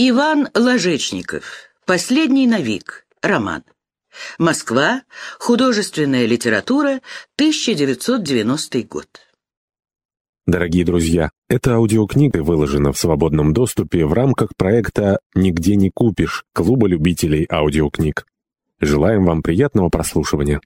Иван Ложечников. Последний новик. Роман. Москва. Художественная литература. 1990 год. Дорогие друзья, эта аудиокнига выложена в свободном доступе в рамках проекта «Нигде не купишь» Клуба любителей аудиокниг. Желаем вам приятного прослушивания.